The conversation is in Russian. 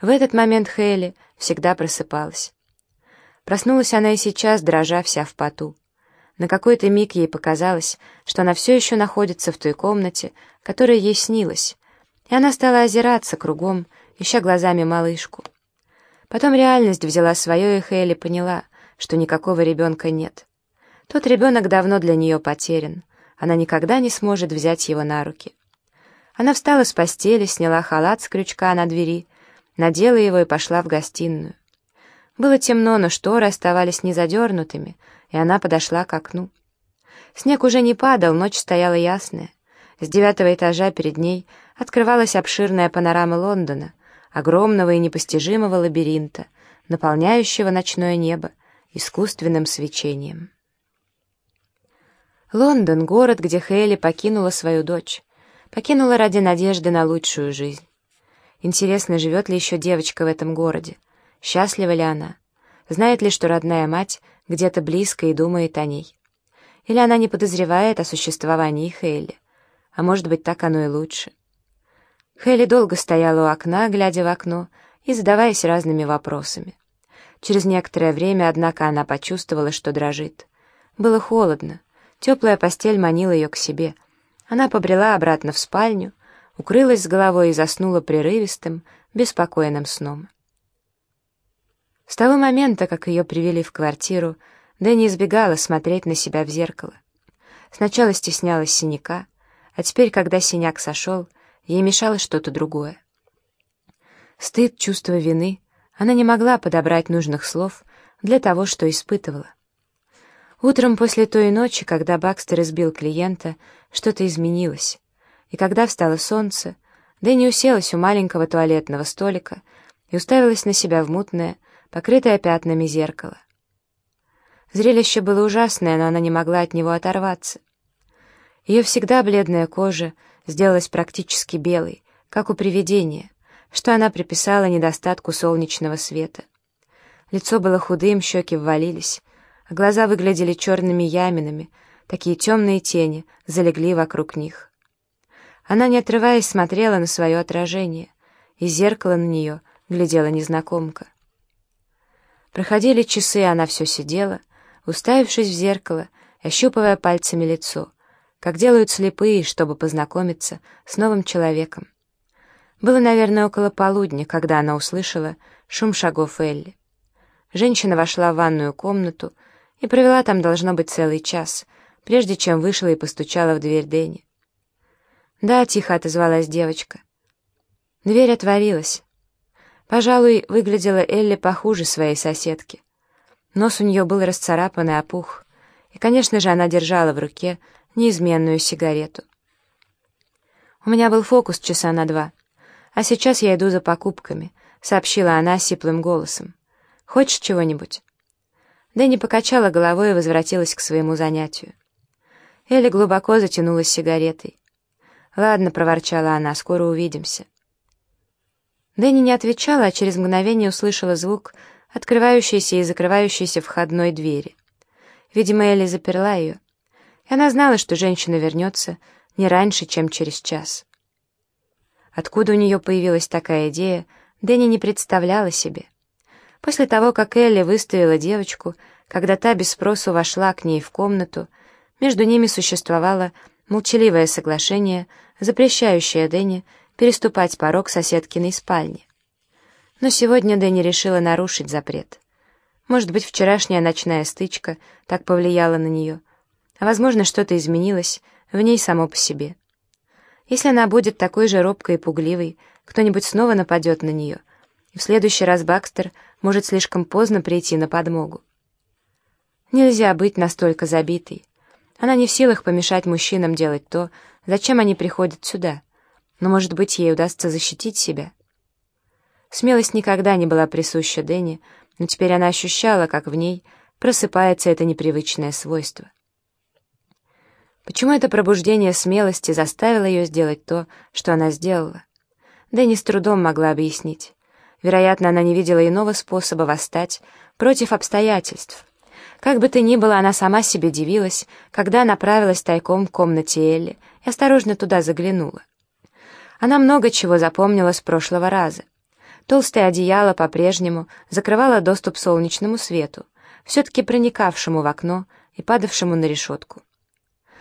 В этот момент Хейли всегда просыпалась. Проснулась она и сейчас, дрожа вся в поту. На какой-то миг ей показалось, что она все еще находится в той комнате, которая ей снилась, и она стала озираться кругом, ища глазами малышку. Потом реальность взяла свое, и Хейли поняла, что никакого ребенка нет. Тот ребенок давно для нее потерян, она никогда не сможет взять его на руки. Она встала с постели, сняла халат с крючка на двери, надела его и пошла в гостиную. Было темно, но шторы оставались незадернутыми, и она подошла к окну. Снег уже не падал, ночь стояла ясная. С девятого этажа перед ней открывалась обширная панорама Лондона, огромного и непостижимого лабиринта, наполняющего ночное небо искусственным свечением. Лондон — город, где Хейли покинула свою дочь, покинула ради надежды на лучшую жизнь. Интересно, живет ли еще девочка в этом городе? Счастлива ли она? Знает ли, что родная мать где-то близко и думает о ней? Или она не подозревает о существовании Хейли? А может быть, так оно и лучше. Хейли долго стояла у окна, глядя в окно и задаваясь разными вопросами. Через некоторое время, однако, она почувствовала, что дрожит. Было холодно. Теплая постель манила ее к себе. Она побрела обратно в спальню, укрылась с головой и заснула прерывистым, беспокойным сном. С того момента, как ее привели в квартиру, Дэнни избегала смотреть на себя в зеркало. Сначала стеснялась синяка, а теперь, когда синяк сошел, ей мешало что-то другое. Стыд, чувство вины, она не могла подобрать нужных слов для того, что испытывала. Утром после той ночи, когда Бакстер избил клиента, что-то изменилось, и когда встало солнце, Дэнни уселась у маленького туалетного столика и уставилась на себя в мутное, покрытое пятнами зеркало. Зрелище было ужасное, но она не могла от него оторваться. Ее всегда бледная кожа сделалась практически белой, как у привидения, что она приписала недостатку солнечного света. Лицо было худым, щеки ввалились, а глаза выглядели черными яминами, такие темные тени залегли вокруг них. Она, не отрываясь, смотрела на свое отражение, и зеркало на нее глядела незнакомка. Проходили часы, она все сидела, уставившись в зеркало, ощупывая пальцами лицо, как делают слепые, чтобы познакомиться с новым человеком. Было, наверное, около полудня, когда она услышала шум шагов Элли. Женщина вошла в ванную комнату и провела там, должно быть, целый час, прежде чем вышла и постучала в дверь Дэнни. «Да», — тихо отозвалась девочка. Дверь отворилась. Пожалуй, выглядела Элли похуже своей соседки. Нос у нее был расцарапан и опух, и, конечно же, она держала в руке неизменную сигарету. «У меня был фокус часа на два, а сейчас я иду за покупками», — сообщила она сиплым голосом. «Хочешь чего-нибудь?» Дэнни покачала головой и возвратилась к своему занятию. Элли глубоко затянулась сигаретой. «Ладно», — проворчала она, — «скоро увидимся». Дэнни не отвечала, а через мгновение услышала звук открывающейся и закрывающейся входной двери. Видимо, Элли заперла ее, и она знала, что женщина вернется не раньше, чем через час. Откуда у нее появилась такая идея, Дэнни не представляла себе. После того, как Элли выставила девочку, когда та без спросу вошла к ней в комнату, между ними существовало молчаливое соглашение, запрещающее Дэнни переступать порог соседкиной спальни. Но сегодня Дэнни решила нарушить запрет. Может быть, вчерашняя ночная стычка так повлияла на нее, а, возможно, что-то изменилось в ней само по себе. Если она будет такой же робкой и пугливой, кто-нибудь снова нападет на нее, и в следующий раз Бакстер может слишком поздно прийти на подмогу. Нельзя быть настолько забитой. Она не в силах помешать мужчинам делать то, зачем они приходят сюда но, может быть, ей удастся защитить себя. Смелость никогда не была присуща Дэнни, но теперь она ощущала, как в ней просыпается это непривычное свойство. Почему это пробуждение смелости заставило ее сделать то, что она сделала? Дэнни с трудом могла объяснить. Вероятно, она не видела иного способа восстать против обстоятельств. Как бы то ни было, она сама себе дивилась, когда направилась тайком в комнате Элли и осторожно туда заглянула. Она много чего запомнила с прошлого раза. Толстое одеяло по-прежнему закрывало доступ солнечному свету, все-таки проникавшему в окно и падавшему на решетку.